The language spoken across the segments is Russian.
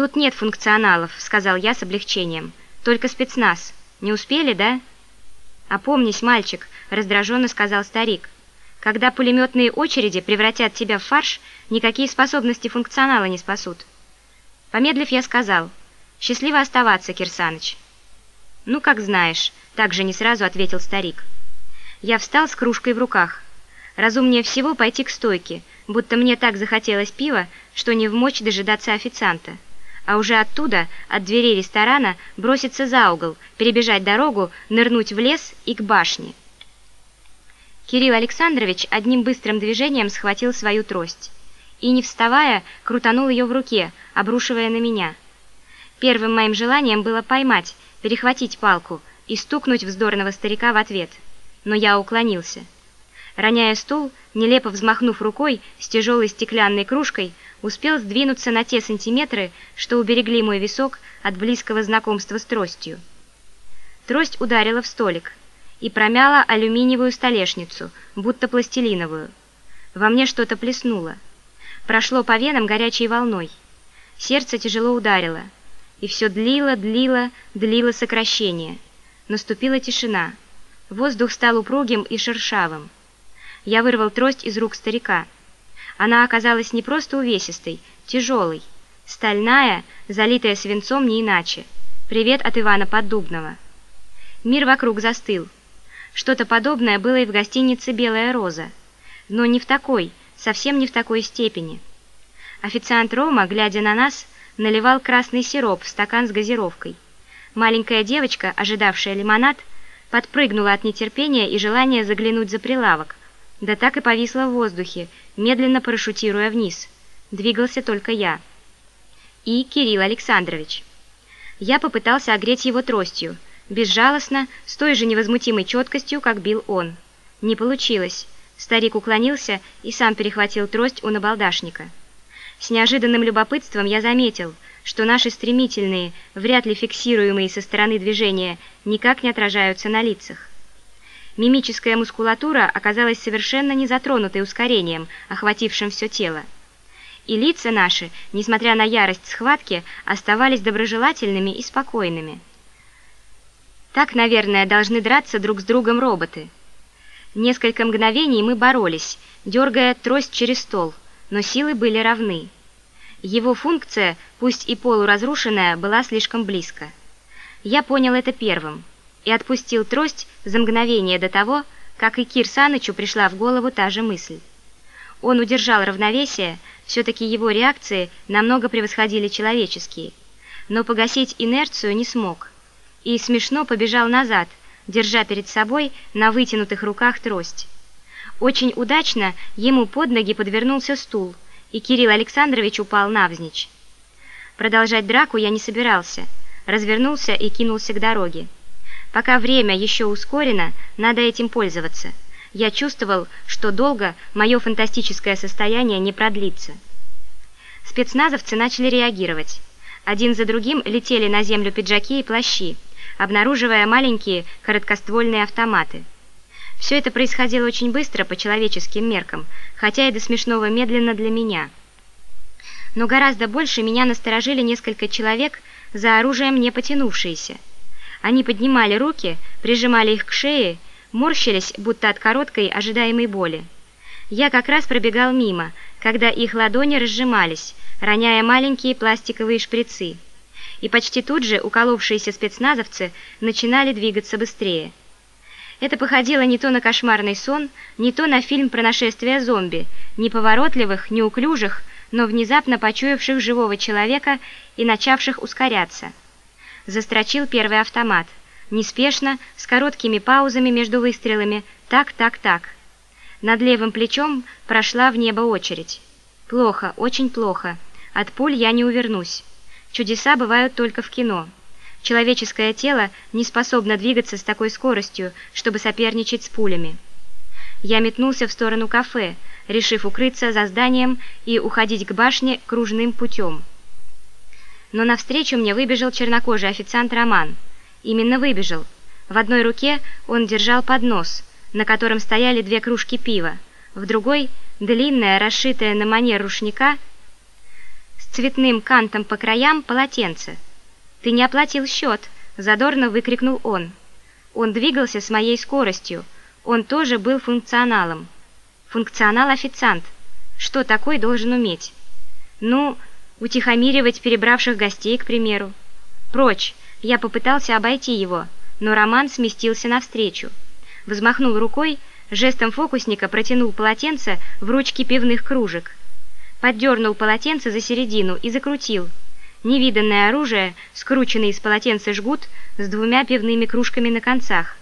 «Тут нет функционалов», — сказал я с облегчением. «Только спецназ. Не успели, да?» «Опомнись, мальчик», — раздраженно сказал старик. «Когда пулеметные очереди превратят тебя в фарш, никакие способности функционала не спасут». Помедлив, я сказал. «Счастливо оставаться, Кирсаныч». «Ну, как знаешь», — также не сразу ответил старик. Я встал с кружкой в руках. Разумнее всего пойти к стойке, будто мне так захотелось пива, что не в мочь дожидаться официанта. А уже оттуда, от дверей ресторана, броситься за угол, перебежать дорогу, нырнуть в лес и к башне. Кирилл Александрович одним быстрым движением схватил свою трость и, не вставая, крутанул ее в руке, обрушивая на меня. Первым моим желанием было поймать, перехватить палку и стукнуть вздорного старика в ответ – но я уклонился. Роняя стул, нелепо взмахнув рукой с тяжелой стеклянной кружкой, успел сдвинуться на те сантиметры, что уберегли мой висок от близкого знакомства с тростью. Трость ударила в столик и промяла алюминиевую столешницу, будто пластилиновую. Во мне что-то плеснуло. Прошло по венам горячей волной. Сердце тяжело ударило, и все длило, длило, длило сокращение. Наступила тишина. Воздух стал упругим и шершавым. Я вырвал трость из рук старика. Она оказалась не просто увесистой, тяжелой, стальная, залитая свинцом не иначе. Привет от Ивана Поддубного. Мир вокруг застыл. Что-то подобное было и в гостинице «Белая роза», но не в такой, совсем не в такой степени. Официант Рома, глядя на нас, наливал красный сироп в стакан с газировкой. Маленькая девочка, ожидавшая лимонад, подпрыгнула от нетерпения и желания заглянуть за прилавок. Да так и повисла в воздухе, медленно парашютируя вниз. Двигался только я. И Кирилл Александрович. Я попытался огреть его тростью, безжалостно, с той же невозмутимой четкостью, как бил он. Не получилось. Старик уклонился и сам перехватил трость у набалдашника. С неожиданным любопытством я заметил – что наши стремительные, вряд ли фиксируемые со стороны движения, никак не отражаются на лицах. Мимическая мускулатура оказалась совершенно не затронутой ускорением, охватившим все тело. И лица наши, несмотря на ярость схватки, оставались доброжелательными и спокойными. Так, наверное, должны драться друг с другом роботы. Несколько мгновений мы боролись, дергая трость через стол, но силы были равны. Его функция, пусть и полуразрушенная, была слишком близко. Я понял это первым и отпустил трость за мгновение до того, как и Кир Санычу пришла в голову та же мысль. Он удержал равновесие, все-таки его реакции намного превосходили человеческие, но погасить инерцию не смог и смешно побежал назад, держа перед собой на вытянутых руках трость. Очень удачно ему под ноги подвернулся стул – и Кирилл Александрович упал навзничь. Продолжать драку я не собирался, развернулся и кинулся к дороге. Пока время еще ускорено, надо этим пользоваться. Я чувствовал, что долго мое фантастическое состояние не продлится. Спецназовцы начали реагировать. Один за другим летели на землю пиджаки и плащи, обнаруживая маленькие короткоствольные автоматы. Все это происходило очень быстро по человеческим меркам, хотя и до смешного медленно для меня. Но гораздо больше меня насторожили несколько человек, за оружием не потянувшиеся. Они поднимали руки, прижимали их к шее, морщились, будто от короткой ожидаемой боли. Я как раз пробегал мимо, когда их ладони разжимались, роняя маленькие пластиковые шприцы. И почти тут же уколовшиеся спецназовцы начинали двигаться быстрее. Это походило не то на кошмарный сон, не то на фильм про нашествие зомби, неповоротливых, неуклюжих, но внезапно почуявших живого человека и начавших ускоряться. Застрочил первый автомат. Неспешно, с короткими паузами между выстрелами, так, так, так. Над левым плечом прошла в небо очередь. Плохо, очень плохо. От пуль я не увернусь. Чудеса бывают только в кино. Человеческое тело не способно двигаться с такой скоростью, чтобы соперничать с пулями. Я метнулся в сторону кафе, решив укрыться за зданием и уходить к башне кружным путем. Но навстречу мне выбежал чернокожий официант Роман. Именно выбежал. В одной руке он держал поднос, на котором стояли две кружки пива, в другой – длинная, расшитая на манер рушника, цветным кантом по краям полотенце. «Ты не оплатил счет!» – задорно выкрикнул он. Он двигался с моей скоростью. Он тоже был функционалом. Функционал-официант. Что такой должен уметь? Ну, утихомиривать перебравших гостей, к примеру. Прочь. Я попытался обойти его, но Роман сместился навстречу. Взмахнул рукой, жестом фокусника протянул полотенце в ручки пивных кружек. Поддернул полотенце за середину и закрутил. Невиданное оружие, скрученный из полотенца жгут с двумя пивными кружками на концах.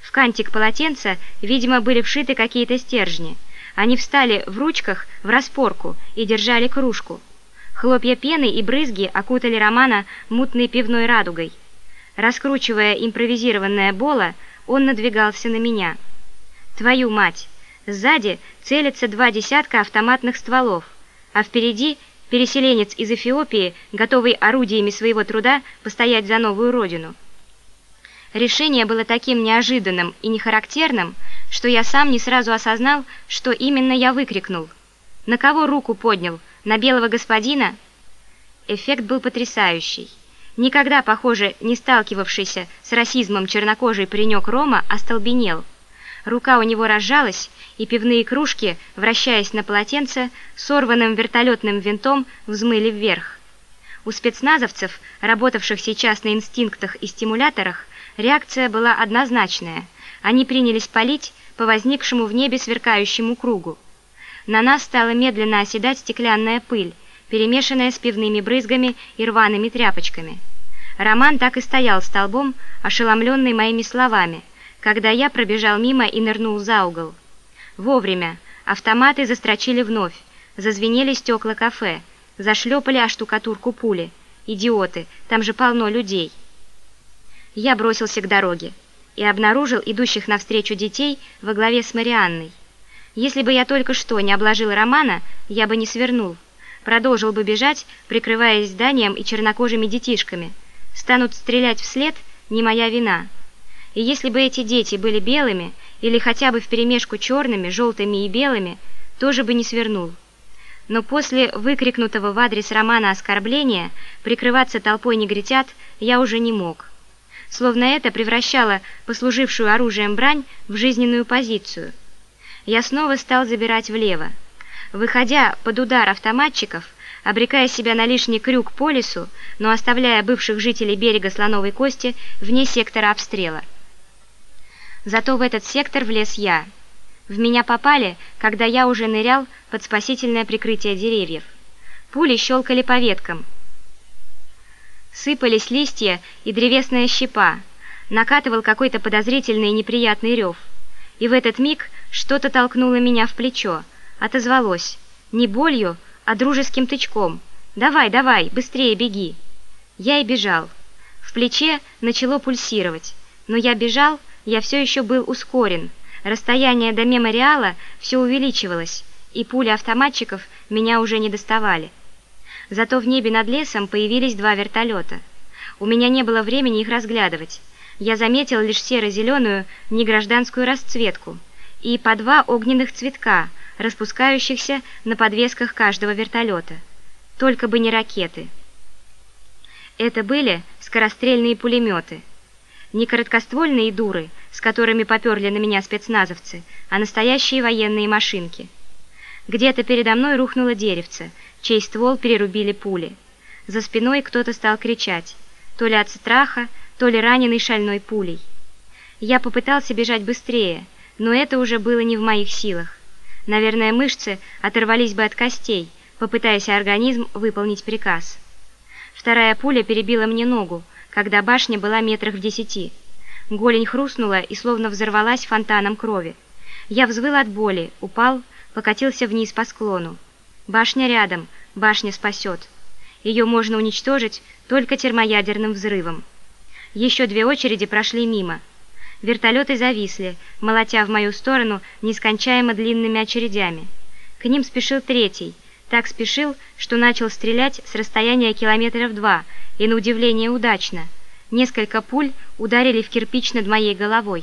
В кантик полотенца, видимо, были вшиты какие-то стержни. Они встали в ручках в распорку и держали кружку. Хлопья пены и брызги окутали Романа мутной пивной радугой. Раскручивая импровизированное боло, он надвигался на меня. «Твою мать!» Сзади целятся два десятка автоматных стволов, а впереди переселенец из Эфиопии, готовый орудиями своего труда постоять за новую родину. Решение было таким неожиданным и нехарактерным, что я сам не сразу осознал, что именно я выкрикнул. На кого руку поднял – на белого господина эффект был потрясающий. Никогда, похоже, не сталкивавшийся с расизмом чернокожий паренек Рома остолбенел. Рука у него разжалась, и пивные кружки, вращаясь на полотенце, сорванным вертолетным винтом взмыли вверх. У спецназовцев, работавших сейчас на инстинктах и стимуляторах, реакция была однозначная. Они принялись палить по возникшему в небе сверкающему кругу. На нас стала медленно оседать стеклянная пыль, перемешанная с пивными брызгами и рваными тряпочками. Роман так и стоял столбом, ошеломленный моими словами, когда я пробежал мимо и нырнул за угол. Вовремя автоматы застрочили вновь, зазвенели стекла кафе, зашлепали о штукатурку пули. Идиоты, там же полно людей. Я бросился к дороге и обнаружил идущих навстречу детей во главе с Марианной. Если бы я только что не обложил Романа, я бы не свернул. Продолжил бы бежать, прикрываясь зданием и чернокожими детишками. Станут стрелять вслед – не моя вина. И если бы эти дети были белыми или хотя бы вперемешку черными, желтыми и белыми, тоже бы не свернул. Но после выкрикнутого в адрес Романа оскорбления прикрываться толпой негритят я уже не мог. Словно это превращало послужившую оружием брань в жизненную позицию – я снова стал забирать влево. Выходя под удар автоматчиков, обрекая себя на лишний крюк по лесу, но оставляя бывших жителей берега Слоновой Кости вне сектора обстрела. Зато в этот сектор влез я. В меня попали, когда я уже нырял под спасительное прикрытие деревьев. Пули щелкали по веткам. Сыпались листья и древесная щепа. Накатывал какой-то подозрительный и неприятный рев. И в этот миг что-то толкнуло меня в плечо, отозвалось. Не болью, а дружеским тычком. «Давай, давай, быстрее беги!» Я и бежал. В плече начало пульсировать. Но я бежал, я все еще был ускорен. Расстояние до мемориала все увеличивалось, и пули автоматчиков меня уже не доставали. Зато в небе над лесом появились два вертолета. У меня не было времени их разглядывать. Я заметил лишь серо-зеленую негражданскую расцветку – и по два огненных цветка, распускающихся на подвесках каждого вертолета. Только бы не ракеты. Это были скорострельные пулеметы. Не короткоствольные дуры, с которыми поперли на меня спецназовцы, а настоящие военные машинки. Где-то передо мной рухнуло деревце, чей ствол перерубили пули. За спиной кто-то стал кричать, то ли от страха, то ли раненый шальной пулей. Я попытался бежать быстрее, но это уже было не в моих силах. Наверное, мышцы оторвались бы от костей, попытаясь организм выполнить приказ. Вторая пуля перебила мне ногу, когда башня была метрах в десяти. Голень хрустнула и словно взорвалась фонтаном крови. Я взвыл от боли, упал, покатился вниз по склону. Башня рядом, башня спасет. Ее можно уничтожить только термоядерным взрывом. Еще две очереди прошли мимо – Вертолеты зависли, молотя в мою сторону нескончаемо длинными очередями. К ним спешил третий. Так спешил, что начал стрелять с расстояния километров два, и на удивление удачно. Несколько пуль ударили в кирпич над моей головой.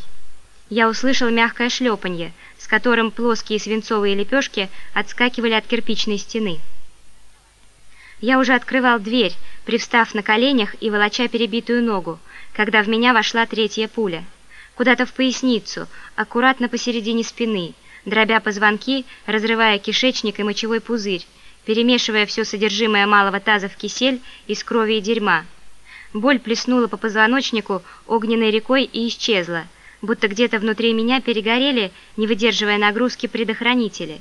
Я услышал мягкое шлепанье, с которым плоские свинцовые лепешки отскакивали от кирпичной стены. Я уже открывал дверь, привстав на коленях и волоча перебитую ногу, когда в меня вошла третья пуля. Куда-то в поясницу, аккуратно посередине спины, дробя позвонки, разрывая кишечник и мочевой пузырь, перемешивая все содержимое малого таза в кисель из крови и дерьма. Боль плеснула по позвоночнику огненной рекой и исчезла, будто где-то внутри меня перегорели, не выдерживая нагрузки, предохранители.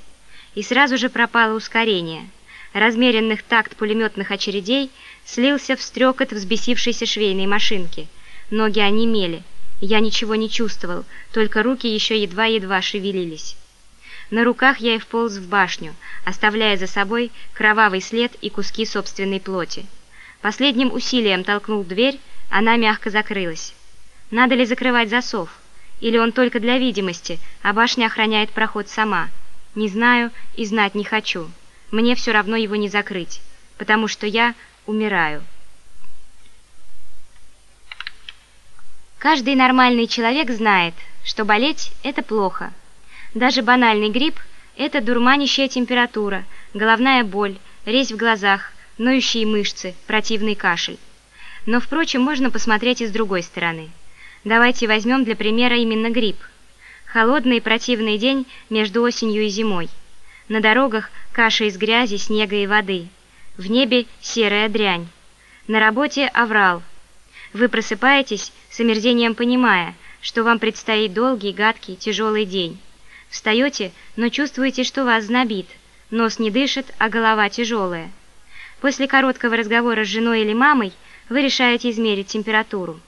И сразу же пропало ускорение. Размеренных такт пулеметных очередей слился в стрекот взбесившейся швейной машинки. Ноги онемели. Я ничего не чувствовал, только руки еще едва-едва шевелились. На руках я и вполз в башню, оставляя за собой кровавый след и куски собственной плоти. Последним усилием толкнул дверь, она мягко закрылась. Надо ли закрывать засов? Или он только для видимости, а башня охраняет проход сама? Не знаю и знать не хочу. Мне все равно его не закрыть, потому что я умираю. Каждый нормальный человек знает, что болеть – это плохо – даже банальный грипп – это дурманящая температура, головная боль, резь в глазах, ноющие мышцы, противный кашель. Но, впрочем, можно посмотреть и с другой стороны. Давайте возьмем для примера именно грипп. Холодный и противный день между осенью и зимой. На дорогах каша из грязи, снега и воды. В небе серая дрянь. На работе аврал. Вы просыпаетесь с омерзением понимая, что вам предстоит долгий, гадкий, тяжелый день. Встаете, но чувствуете, что вас знобит. Нос не дышит, а голова тяжелая. После короткого разговора с женой или мамой вы решаете измерить температуру.